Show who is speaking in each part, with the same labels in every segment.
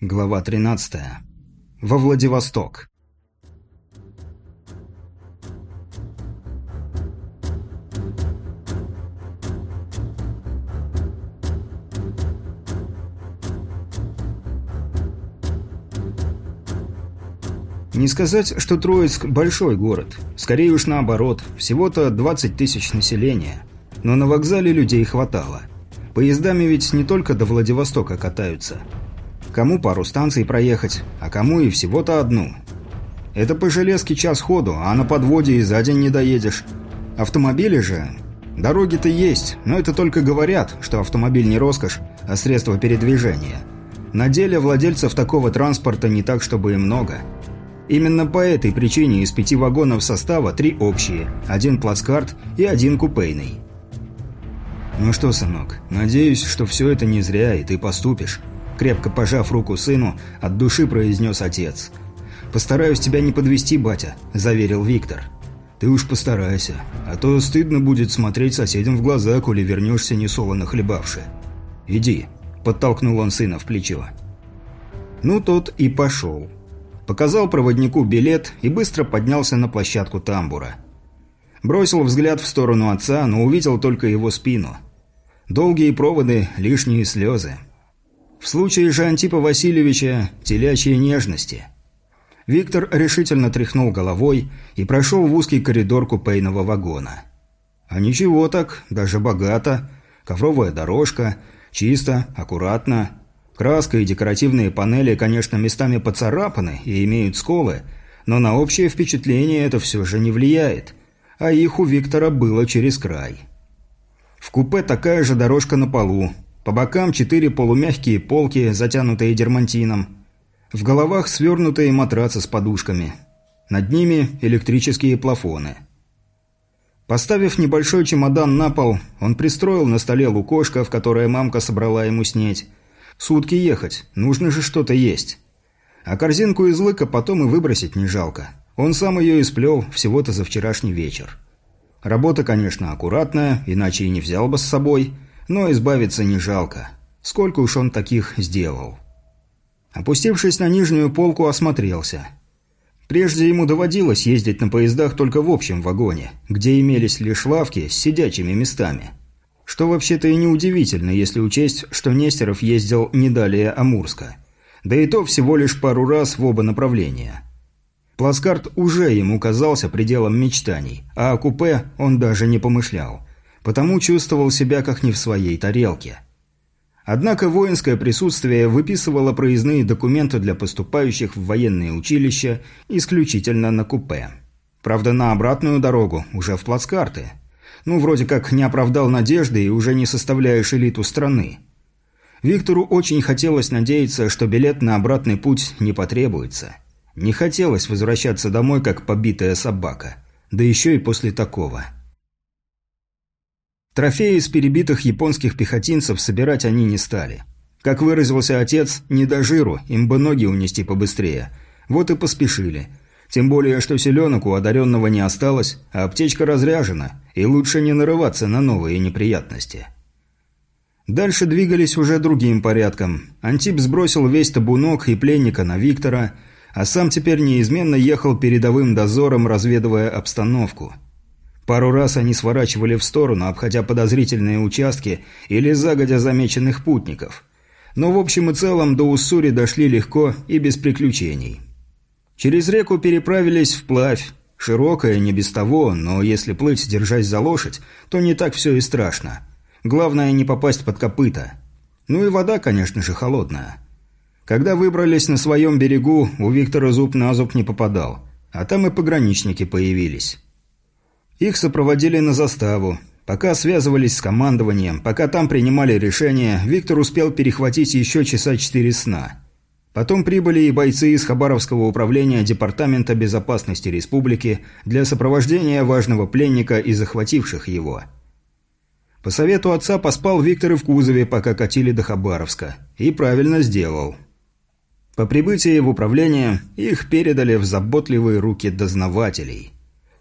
Speaker 1: Глава 13. Во Владивосток. Не сказать, что Троицк – большой город. Скорее уж наоборот, всего-то 20 тысяч населения. Но на вокзале людей хватало. Поездами ведь не только до Владивостока катаются – Кому пару станций проехать, а кому и всего-то одну. Это по железке час ходу, а на подводе и за день не доедешь. Автомобили же... Дороги-то есть, но это только говорят, что автомобиль не роскошь, а средство передвижения. На деле владельцев такого транспорта не так, чтобы и много. Именно по этой причине из пяти вагонов состава три общие, один плацкарт и один купейный. «Ну что, сынок, надеюсь, что все это не зря, и ты поступишь», крепко пожав руку сыну, от души произнес отец. «Постараюсь тебя не подвести, батя», – заверил Виктор. «Ты уж постарайся, а то стыдно будет смотреть соседям в глаза, коли вернешься несолоно хлебавши. Иди», – подтолкнул он сына в плечо. Ну, тот и пошел. Показал проводнику билет и быстро поднялся на площадку тамбура. Бросил взгляд в сторону отца, но увидел только его спину. Долгие проводы, лишние слезы. В случае же Антипа Васильевича – телячьи нежности. Виктор решительно тряхнул головой и прошел в узкий коридор купейного вагона. А ничего так, даже богато. Ковровая дорожка, чисто, аккуратно. Краска и декоративные панели, конечно, местами поцарапаны и имеют сколы, но на общее впечатление это все же не влияет. А их у Виктора было через край. В купе такая же дорожка на полу, по бокам четыре полумягкие полки, затянутые дермантином. В головах свернутые матрацы с подушками. Над ними электрические плафоны. Поставив небольшой чемодан на пол, он пристроил на столе лукошко, в которое мамка собрала ему снеть. Сутки ехать, нужно же что-то есть. А корзинку из лыка потом и выбросить не жалко. Он сам ее исплел всего-то за вчерашний вечер. Работа, конечно, аккуратная, иначе и не взял бы с собой – но избавиться не жалко. Сколько уж он таких сделал. Опустившись на нижнюю полку, осмотрелся. Прежде ему доводилось ездить на поездах только в общем вагоне, где имелись лишь лавки с сидячими местами. Что вообще-то и неудивительно, если учесть, что Нестеров ездил не далее Амурска. Да и то всего лишь пару раз в оба направления. Плацкарт уже ему казался пределом мечтаний, а о купе он даже не помышлял потому чувствовал себя как не в своей тарелке. Однако воинское присутствие выписывало проездные документы для поступающих в военные училища исключительно на купе. Правда, на обратную дорогу, уже в плацкарты. Ну, вроде как не оправдал надежды и уже не составляешь элиту страны. Виктору очень хотелось надеяться, что билет на обратный путь не потребуется. Не хотелось возвращаться домой, как побитая собака. Да еще и после такого. Трофеи из перебитых японских пехотинцев собирать они не стали. Как выразился отец, не до жиру, им бы ноги унести побыстрее. Вот и поспешили. Тем более, что селенок у одаренного не осталось, а аптечка разряжена, и лучше не нарываться на новые неприятности. Дальше двигались уже другим порядком. Антип сбросил весь табунок и пленника на Виктора, а сам теперь неизменно ехал передовым дозором, разведывая обстановку – Пару раз они сворачивали в сторону, обходя подозрительные участки или загодя замеченных путников. Но в общем и целом до Уссури дошли легко и без приключений. Через реку переправились вплавь. Широкая, не без того, но если плыть, держась за лошадь, то не так все и страшно. Главное не попасть под копыта. Ну и вода, конечно же, холодная. Когда выбрались на своем берегу, у Виктора зуб на зуб не попадал. А там и пограничники появились. Их сопроводили на заставу. Пока связывались с командованием, пока там принимали решения, Виктор успел перехватить еще часа четыре сна. Потом прибыли и бойцы из Хабаровского управления Департамента безопасности республики для сопровождения важного пленника и захвативших его. По совету отца поспал Виктор и в кузове, пока катили до Хабаровска. И правильно сделал. По прибытии в управление их передали в заботливые руки дознавателей –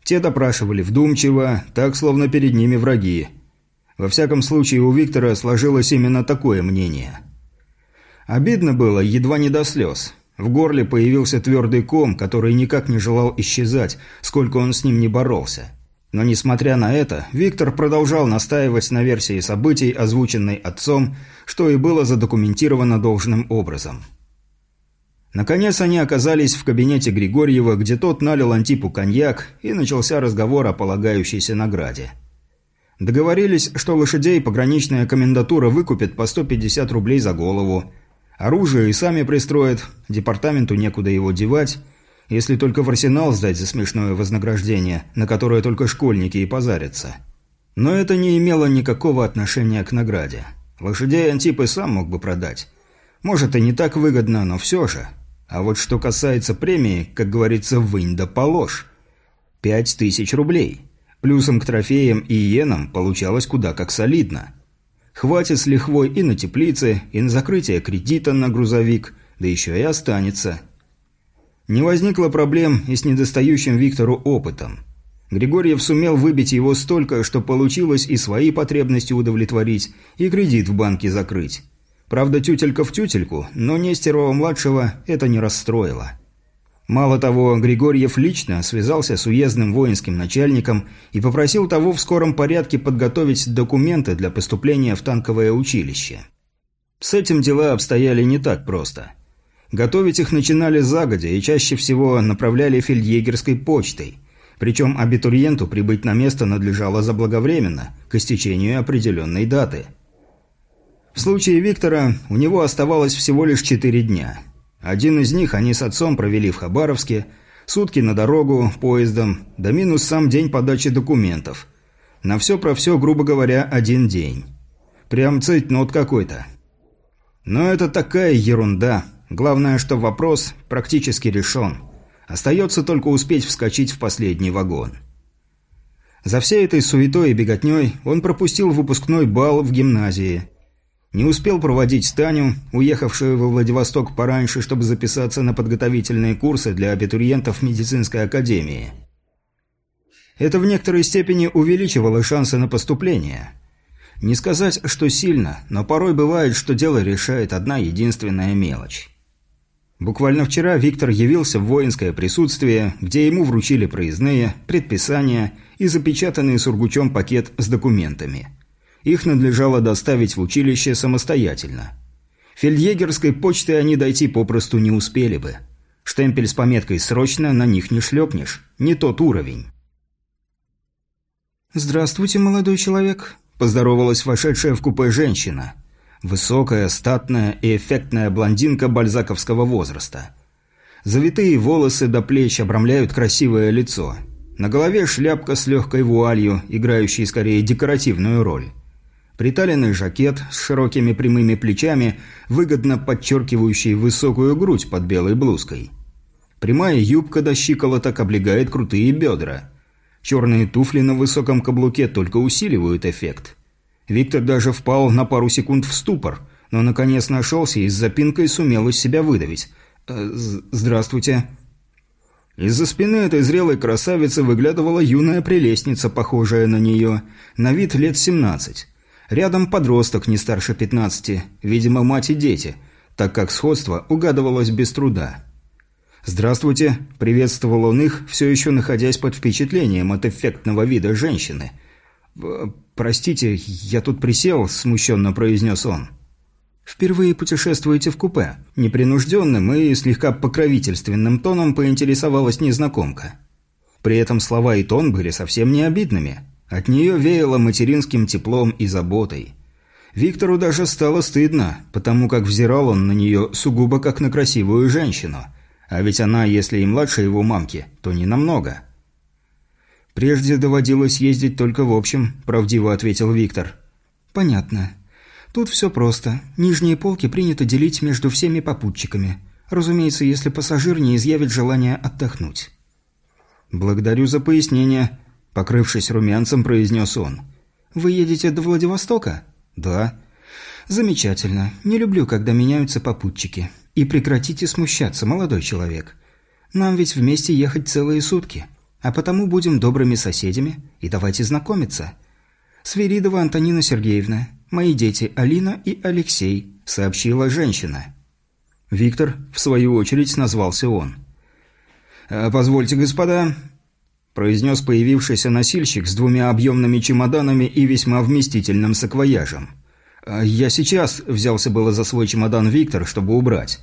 Speaker 1: те допрашивали вдумчиво, так, словно перед ними враги. Во всяком случае, у Виктора сложилось именно такое мнение. Обидно было, едва не до слез. В горле появился твердый ком, который никак не желал исчезать, сколько он с ним не боролся. Но несмотря на это, Виктор продолжал настаивать на версии событий, озвученной отцом, что и было задокументировано должным образом. Наконец они оказались в кабинете Григорьева, где тот налил Антипу коньяк, и начался разговор о полагающейся награде. Договорились, что лошадей пограничная комендатура выкупит по 150 рублей за голову, оружие и сами пристроят, департаменту некуда его девать – если только в арсенал сдать за смешное вознаграждение, на которое только школьники и позарятся. Но это не имело никакого отношения к награде. Лошадей Антип и сам мог бы продать. Может, и не так выгодно, но все же. А вот что касается премии, как говорится, вынь да положь. Пять тысяч рублей. Плюсом к трофеям и иенам получалось куда как солидно. Хватит с лихвой и на теплицы, и на закрытие кредита на грузовик, да еще и останется – не возникло проблем и с недостающим Виктору опытом. Григорьев сумел выбить его столько, что получилось и свои потребности удовлетворить, и кредит в банке закрыть. Правда, тютелька в тютельку, но Нестерова-младшего это не расстроило. Мало того, Григорьев лично связался с уездным воинским начальником и попросил того в скором порядке подготовить документы для поступления в танковое училище. С этим дела обстояли не так просто – Готовить их начинали загодя и чаще всего направляли фельдъегерской почтой. Причем абитуриенту прибыть на место надлежало заблаговременно, к истечению определенной даты. В случае Виктора у него оставалось всего лишь четыре дня. Один из них они с отцом провели в Хабаровске, сутки на дорогу, поездом, да минус сам день подачи документов. На все про все, грубо говоря, один день. Прям цейтнот какой-то. Но это такая ерунда – Главное, что вопрос практически решен. Остается только успеть вскочить в последний вагон. За всей этой суетой и беготней он пропустил выпускной бал в гимназии. Не успел проводить Таню, уехавшую во Владивосток пораньше, чтобы записаться на подготовительные курсы для абитуриентов медицинской академии. Это в некоторой степени увеличивало шансы на поступление. Не сказать, что сильно, но порой бывает, что дело решает одна единственная мелочь. Буквально вчера Виктор явился в воинское присутствие, где ему вручили проездные, предписания и запечатанный Сургучом пакет с документами. Их надлежало доставить в училище самостоятельно. Фельдъегерской почты они дойти попросту не успели бы. Штемпель с пометкой «Срочно» на них не шлепнешь. Не тот уровень.
Speaker 2: «Здравствуйте, молодой человек», – поздоровалась вошедшая в купе женщина – Высокая, статная и эффектная блондинка бальзаковского возраста. Завитые волосы до плеч обрамляют красивое лицо. На голове шляпка с легкой вуалью, играющей скорее декоративную роль. Приталенный жакет с широкими прямыми плечами, выгодно подчеркивающий высокую грудь под белой блузкой. Прямая юбка до щиколоток облегает крутые бедра. Черные туфли на высоком каблуке только усиливают эффект. Виктор даже впал на пару секунд в ступор, но наконец нашелся и с запинкой сумел из себя выдавить. «Э, «Здравствуйте». Из-за спины этой зрелой красавицы выглядывала юная прелестница, похожая на нее, на вид лет 17. Рядом подросток не старше 15, видимо, мать и дети, так как сходство угадывалось без труда. «Здравствуйте», – приветствовал он их, все еще находясь под впечатлением от эффектного вида женщины – «Простите, я тут присел», – смущенно произнес он. «Впервые путешествуете в купе?» Непринужденным и слегка покровительственным тоном поинтересовалась незнакомка. При этом слова и тон были совсем не обидными. От нее веяло материнским теплом и заботой. Виктору даже стало стыдно, потому как взирал он на нее сугубо как на красивую женщину. А ведь она, если и младше его мамки, то не намного. «Прежде доводилось ездить только в общем», – правдиво ответил Виктор. «Понятно. Тут все просто. Нижние полки принято делить между всеми попутчиками. Разумеется, если пассажир не изъявит желания отдохнуть».
Speaker 1: «Благодарю за пояснение», – покрывшись румянцем, произнес он.
Speaker 2: «Вы едете до Владивостока?»
Speaker 1: «Да».
Speaker 2: «Замечательно. Не люблю, когда меняются попутчики. И прекратите смущаться, молодой человек. Нам ведь вместе ехать целые сутки». А потому будем добрыми соседями и давайте знакомиться. Свиридова Антонина Сергеевна, мои дети Алина и Алексей», – сообщила женщина.
Speaker 1: Виктор, в свою очередь, назвался он. «Э, «Позвольте, господа», – произнес появившийся носильщик с двумя объемными чемоданами и весьма вместительным саквояжем. «Э, «Я сейчас», – взялся было за свой чемодан Виктор, чтобы убрать.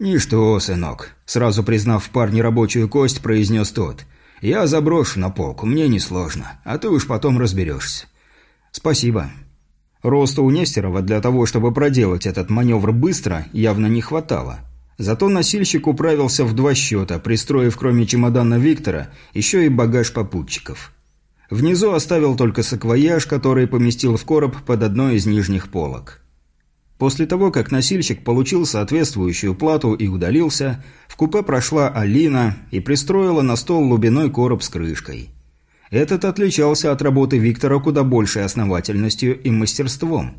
Speaker 1: «Ничто, сынок», – сразу признав в парне рабочую кость, произнес тот. «Я заброшу на полку, мне несложно, а ты уж потом разберешься». «Спасибо». Роста у Нестерова для того, чтобы проделать этот маневр быстро, явно не хватало. Зато носильщик управился в два счета, пристроив кроме чемодана Виктора еще и багаж попутчиков. Внизу оставил только саквояж, который поместил в короб под одной из нижних полок. После того, как носильщик получил соответствующую плату и удалился, в купе прошла Алина и пристроила на стол лубиной короб с крышкой. Этот отличался от работы Виктора куда большей основательностью и мастерством.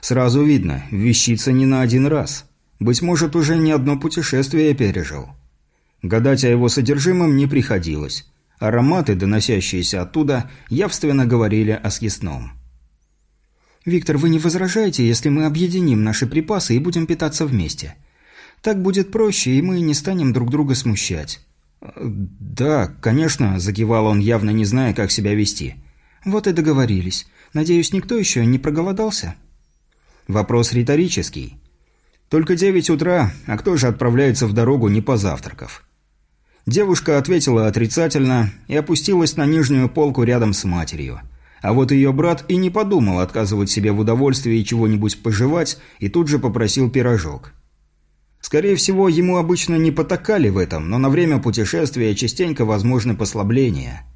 Speaker 1: Сразу видно, вещица не на один раз. Быть может, уже не одно путешествие пережил. Гадать о его содержимом не приходилось. Ароматы, доносящиеся оттуда, явственно говорили о съестном. «Виктор, вы не возражаете, если мы объединим наши припасы и будем питаться вместе? Так будет проще, и мы не станем друг друга смущать. «Да, конечно», – закивал он, явно не зная, как себя вести. «Вот и договорились. Надеюсь, никто еще не проголодался?» Вопрос риторический. Только девять утра, а кто же отправляется в дорогу, не позавтракав? Девушка ответила отрицательно и опустилась на нижнюю полку рядом с матерью. А вот ее брат и не подумал отказывать себе в удовольствии чего-нибудь пожевать и тут же попросил пирожок. Скорее всего, ему обычно не потакали в этом, но на время путешествия частенько возможны послабления.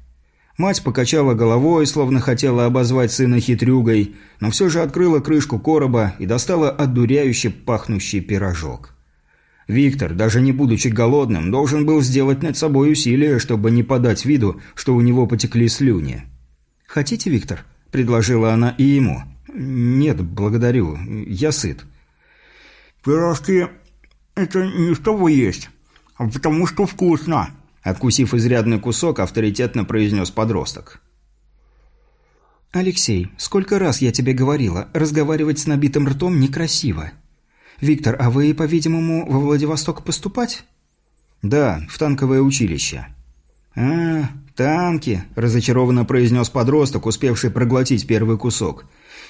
Speaker 1: Мать покачала головой, словно хотела обозвать сына хитрюгой, но все же открыла крышку короба и достала одуряюще пахнущий пирожок. Виктор, даже не будучи голодным, должен был сделать над собой усилие, чтобы не подать виду, что у него потекли слюни. «Хотите, Виктор?» – предложила она и ему. «Нет, благодарю. Я сыт».
Speaker 3: «Пирожки «Это не чтобы есть, а потому что вкусно», –
Speaker 1: откусив изрядный кусок, авторитетно произнес подросток.
Speaker 2: «Алексей, сколько раз я тебе говорила, разговаривать с набитым ртом некрасиво. Виктор, а вы, по-видимому, во Владивосток поступать?»
Speaker 1: «Да, в танковое училище». «А, танки», – разочарованно произнес подросток, успевший проглотить первый кусок.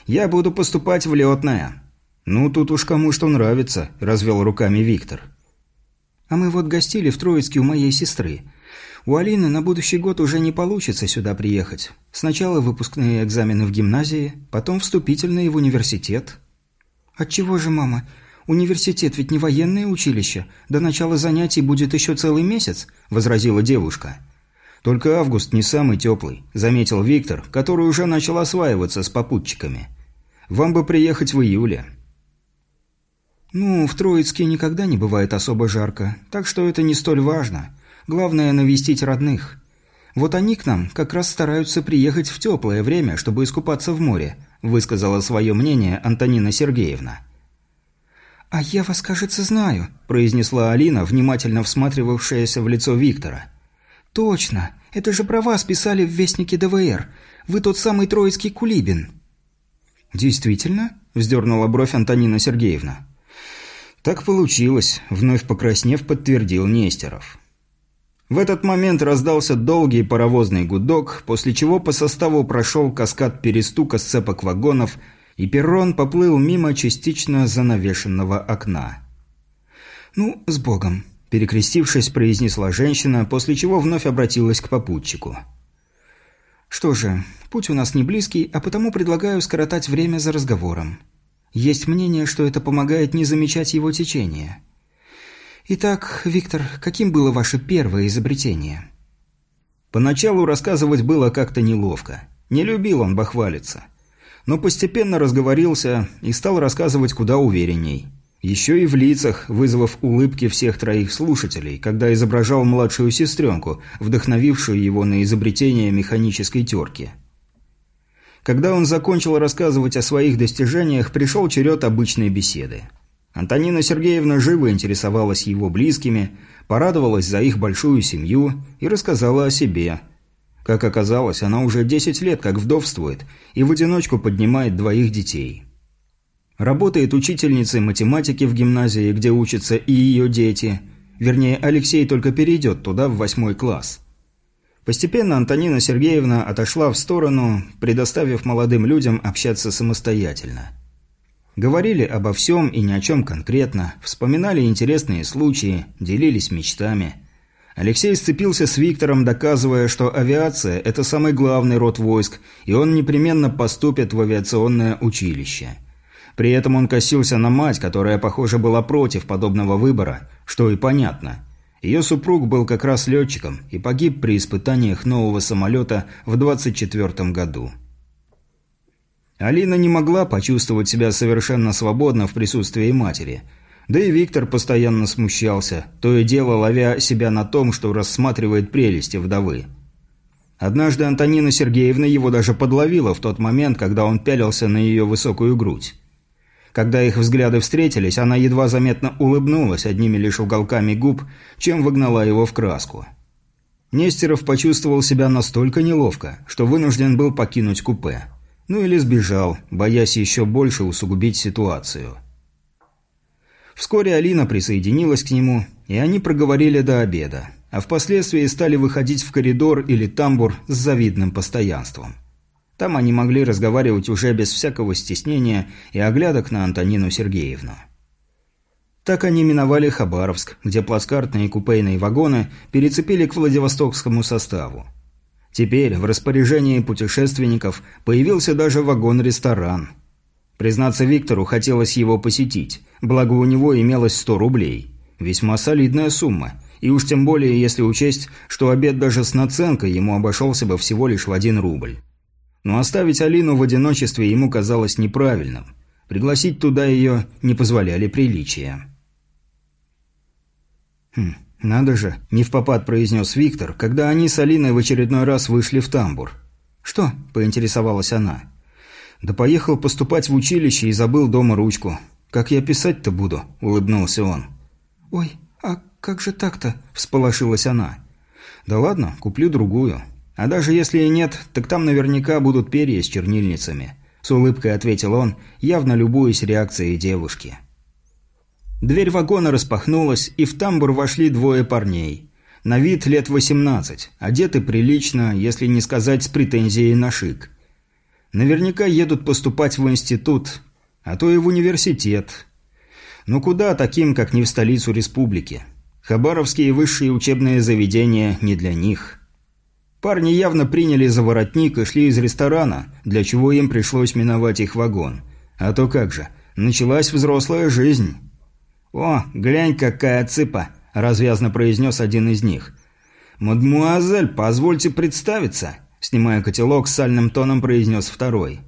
Speaker 1: «Я буду поступать в летное». «Ну, тут уж кому что нравится», – развел руками Виктор.
Speaker 2: «А мы вот гостили в Троицке у моей сестры. У Алины на будущий год уже не получится сюда приехать. Сначала выпускные экзамены в гимназии, потом вступительные в университет». «Отчего же, мама? Университет ведь не военное училище. До начала занятий будет еще целый месяц», – возразила девушка.
Speaker 1: «Только август не самый теплый», – заметил Виктор, который уже начал осваиваться с попутчиками. «Вам бы приехать в июле».
Speaker 2: «Ну, в Троицке никогда не бывает особо жарко, так что это не столь важно. Главное – навестить родных. Вот они к нам как раз стараются приехать в теплое время, чтобы искупаться в море», – высказала свое мнение Антонина Сергеевна.
Speaker 4: «А я вас, кажется, знаю», – произнесла Алина, внимательно всматривавшаяся в лицо Виктора. «Точно! Это же про вас писали в Вестнике ДВР. Вы тот самый троицкий Кулибин».
Speaker 1: «Действительно?» – вздернула бровь Антонина Сергеевна. «Так получилось», – вновь покраснев, подтвердил Нестеров. В этот момент раздался долгий паровозный гудок, после чего по составу прошел каскад перестука сцепок вагонов, и перрон поплыл мимо частично занавешенного окна.
Speaker 2: «Ну, с Богом», –
Speaker 1: перекрестившись, произнесла женщина, после чего вновь обратилась к попутчику.
Speaker 2: «Что же, путь у нас не близкий, а потому предлагаю скоротать время за разговором. Есть мнение, что это помогает не замечать его течение. Итак, Виктор, каким было ваше первое изобретение?
Speaker 1: Поначалу рассказывать было как-то неловко. Не любил он бахвалиться. Но постепенно разговорился и стал рассказывать куда уверенней. Еще и в лицах, вызвав улыбки всех троих слушателей, когда изображал младшую сестренку, вдохновившую его на изобретение механической терки. Когда он закончил рассказывать о своих достижениях, пришел черед обычной беседы. Антонина Сергеевна живо интересовалась его близкими, порадовалась за их большую семью и рассказала о себе. Как оказалось, она уже 10 лет как вдовствует и в одиночку поднимает двоих детей. Работает учительницей математики в гимназии, где учатся и ее дети. Вернее, Алексей только перейдет туда в восьмой класс. Постепенно Антонина Сергеевна отошла в сторону, предоставив молодым людям общаться самостоятельно. Говорили обо всем и ни о чем конкретно, вспоминали интересные случаи, делились мечтами. Алексей сцепился с Виктором, доказывая, что авиация – это самый главный род войск, и он непременно поступит в авиационное училище. При этом он косился на мать, которая, похоже, была против подобного выбора, что и понятно – ее супруг был как раз летчиком и погиб при испытаниях нового самолета в 24 году. Алина не могла почувствовать себя совершенно свободно в присутствии матери. Да и Виктор постоянно смущался, то и дело ловя себя на том, что рассматривает прелести вдовы. Однажды Антонина Сергеевна его даже подловила в тот момент, когда он пялился на ее высокую грудь. Когда их взгляды встретились, она едва заметно улыбнулась одними лишь уголками губ, чем выгнала его в краску. Нестеров почувствовал себя настолько неловко, что вынужден был покинуть купе. Ну или сбежал, боясь еще больше усугубить ситуацию. Вскоре Алина присоединилась к нему, и они проговорили до обеда, а впоследствии стали выходить в коридор или тамбур с завидным постоянством. Там они могли разговаривать уже без всякого стеснения и оглядок на Антонину Сергеевну. Так они миновали Хабаровск, где плацкартные и купейные вагоны перецепили к Владивостокскому составу. Теперь в распоряжении путешественников появился даже вагон-ресторан. Признаться Виктору, хотелось его посетить, благо у него имелось 100 рублей. Весьма солидная сумма, и уж тем более если учесть, что обед даже с наценкой ему обошелся бы всего лишь в один рубль. Но оставить Алину в одиночестве ему казалось неправильным. Пригласить туда ее не позволяли приличия. «Хм, надо же», – не в попад произнес Виктор, когда они с Алиной в очередной раз вышли в тамбур. «Что?» – поинтересовалась она. «Да поехал поступать в училище и забыл дома ручку. Как я писать-то буду?» – улыбнулся он. «Ой, а как же так-то?» – всполошилась она. «Да ладно, куплю другую. А даже если и нет, так там наверняка будут перья с чернильницами. С улыбкой ответил он, явно любуясь реакцией девушки. Дверь вагона распахнулась, и в тамбур вошли двое парней. На вид лет 18, одеты прилично, если не сказать с претензией на шик. Наверняка едут поступать в институт, а то и в университет. Но куда таким, как не в столицу республики? Хабаровские высшие учебные заведения не для них. Парни явно приняли за воротник и шли из ресторана, для чего им пришлось миновать их вагон. А то как же, началась взрослая жизнь. «О, глянь, какая цыпа!» – развязно произнес один из них. «Мадмуазель, позвольте представиться!» – снимая котелок, сальным тоном произнес второй.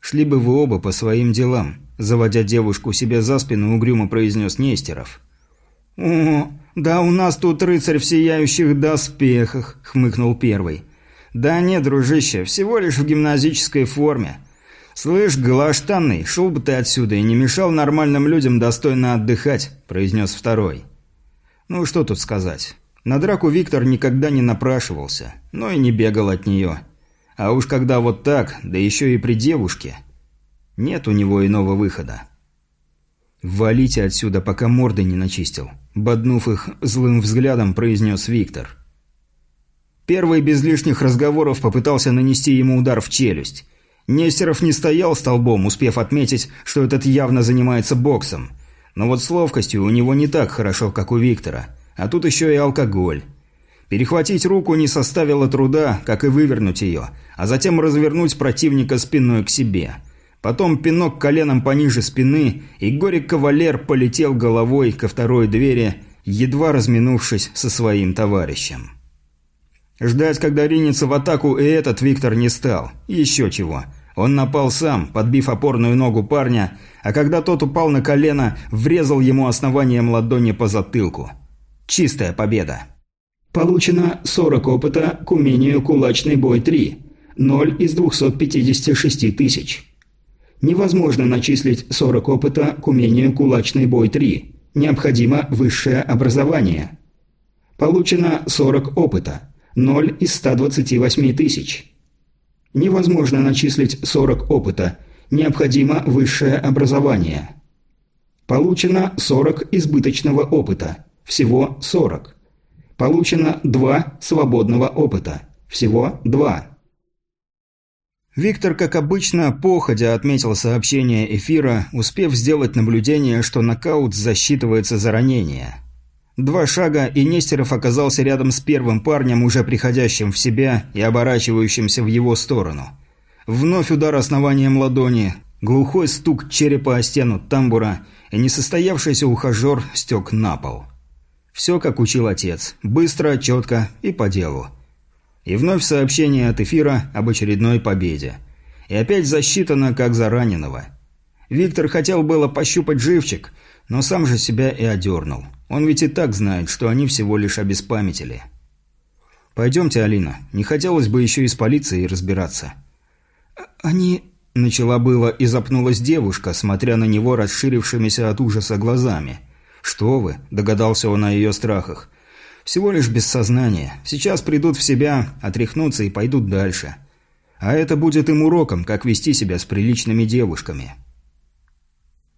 Speaker 1: «Шли бы вы оба по своим делам», – заводя девушку себе за спину, угрюмо произнес Нестеров. «О, да у нас тут рыцарь в сияющих доспехах», — хмыкнул первый. «Да нет, дружище, всего лишь в гимназической форме. Слышь, голоштанный, шел бы ты отсюда и не мешал нормальным людям достойно отдыхать», — произнес второй. «Ну, что тут сказать. На драку Виктор никогда не напрашивался, но и не бегал от нее. А уж когда вот так, да еще и при девушке, нет у него иного выхода». «Валите отсюда, пока морды не начистил», – боднув их злым взглядом, произнес Виктор. Первый без лишних разговоров попытался нанести ему удар в челюсть. Нестеров не стоял столбом, успев отметить, что этот явно занимается боксом. Но вот с ловкостью у него не так хорошо, как у Виктора. А тут еще и алкоголь. Перехватить руку не составило труда, как и вывернуть ее, а затем развернуть противника спиной к себе – Потом пинок коленом пониже спины, и горе-кавалер полетел головой ко второй двери, едва разминувшись со своим товарищем. Ждать, когда ринется в атаку, и этот Виктор не стал. Еще чего. Он напал сам, подбив опорную ногу парня, а когда тот упал на колено, врезал ему основанием ладони по затылку. Чистая победа.
Speaker 5: Получено 40 опыта к умению «Кулачный бой 3». 0 из 256 тысяч. Невозможно начислить 40 опыта к умению «Кулачный бой 3». Необходимо высшее образование. Получено 40 опыта. 0 из 128 тысяч. Невозможно начислить 40 опыта. Необходимо высшее образование. Получено 40 избыточного опыта. Всего 40. Получено 2 свободного опыта. Всего 2.
Speaker 2: Виктор, как обычно, походя отметил сообщение эфира, успев сделать наблюдение, что нокаут засчитывается за ранение. Два шага, и Нестеров оказался рядом с первым парнем, уже приходящим в себя и оборачивающимся в его сторону. Вновь удар основанием ладони, глухой стук черепа о стену тамбура, и несостоявшийся ухажер стек на пол. Все, как учил отец, быстро, четко и по делу. И вновь сообщение от эфира об очередной победе. И опять засчитано, как за раненого. Виктор хотел было пощупать живчик, но сам же себя и одернул. Он ведь и так знает, что они всего лишь обеспамятили. «Пойдемте, Алина. Не хотелось бы еще и с полицией разбираться».
Speaker 4: «Они...» – начала было и запнулась девушка, смотря на него расширившимися от ужаса глазами.
Speaker 2: «Что вы?» – догадался он о ее страхах. «Всего лишь без сознания. Сейчас придут в себя, отряхнутся и пойдут дальше. А это будет им уроком, как вести себя с приличными девушками».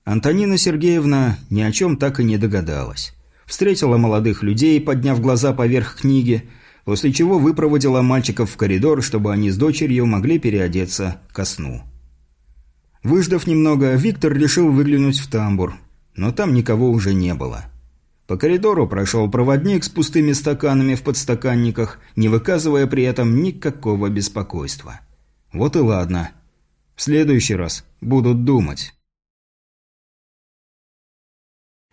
Speaker 2: Антонина Сергеевна ни о чем так и не догадалась. Встретила молодых людей, подняв глаза поверх книги, после чего выпроводила мальчиков в коридор, чтобы они с дочерью могли переодеться ко сну. Выждав немного, Виктор решил выглянуть в тамбур, но там никого уже не было. По коридору прошел проводник с пустыми стаканами в подстаканниках, не выказывая при этом никакого беспокойства. Вот и ладно. В следующий раз будут думать.